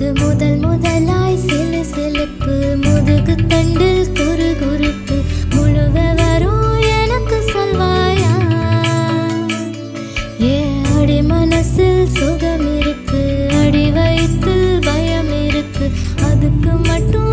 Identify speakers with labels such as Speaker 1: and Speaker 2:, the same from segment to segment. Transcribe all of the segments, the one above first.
Speaker 1: இது முதல் முதலாய் சிலு சிலுப்பு முதுகு தண்டில் குறு குறுப்பு. முழுவ வரும் எனக்கு சொல்வாயா? ஏ அடி மனசில் சுகம் இருக்கு மட்டும்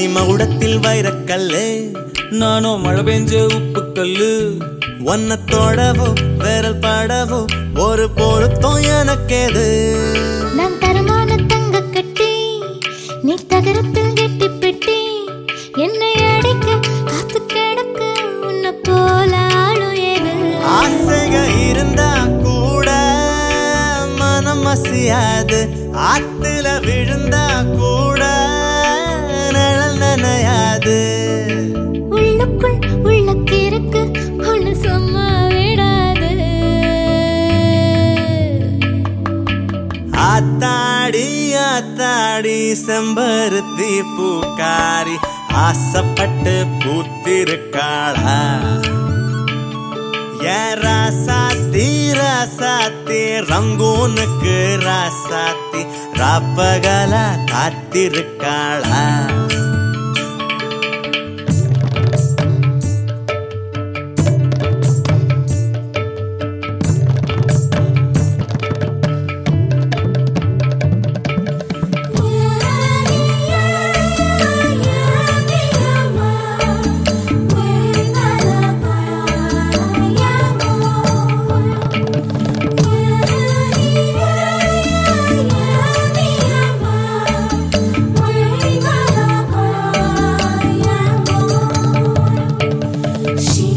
Speaker 2: நீ மகுடத்தில் வைரக்கல்லு.
Speaker 3: நானோ மழை பெஞ்ச உப்பு கல்லு
Speaker 2: ஒன்ன தொடவோ விரல் படவோ ஒரு பொருத்தம் எனக்கேது.
Speaker 1: நான் தரமான தங்க கட்டி நீ தகரத்தில் கெட்டி பெட்டி என்னை அடிக்க காத்து கிடக்க உன்னை போல ஆளும் ஏது
Speaker 2: ஆசைக இருந்தா கூட மனம் அசையாது. ஆத்துல விழுந்தா கூட நிழல் நனையாது.
Speaker 1: உள்ளுக்குள் உள்ள கிறுக்கு ஒண்ணு சும்மா விடாது.
Speaker 2: ஆத்தாடி ஆத்தாடி செம்பருத்தி பூக்காரி ஆசைப்பட்டு பூத்திருக்காளா? ராசாத்தி ராசாத்தி ரங்கூனுக்கு ராசாத்தி ராப்பகலா காத்திருக்காளா? she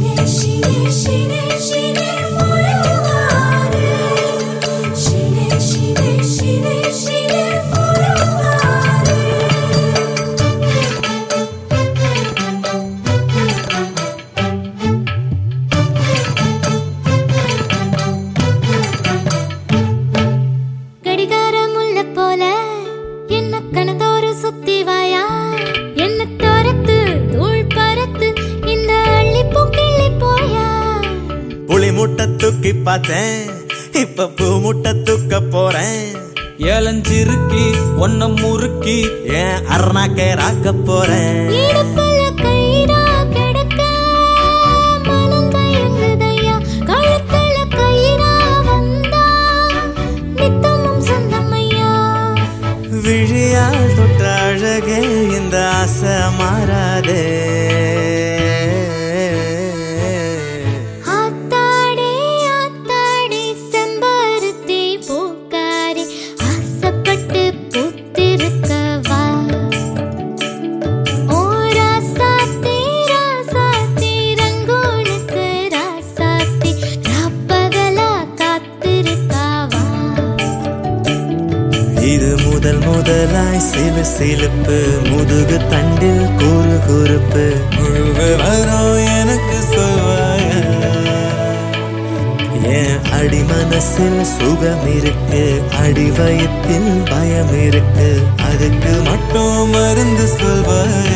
Speaker 2: முட்டை தூக்கி பார்த்தேன். இப்ப பூ முட்டை தூக்க போறேன்.
Speaker 3: ஏலஞ்சிருக்கி ஒன்ன முறுக்கி
Speaker 2: ஏன் அருணாக்கே ராக்க போறேன். விழியால் தொட்ட அழகே இந்த ஆசை மாறாதே. முதல் முதலாய் சிலு சிலுப்பு முதுகு தண்டில் குறு குறுப்பு. முழுக வரும் எனக்கு சொல்வாய என் அடி மனசில் சுகம் இருக்கு அடி வயத்தில் பயம் இருக்கு. அதுக்கு மட்டும் மருந்து சொல்வாயா.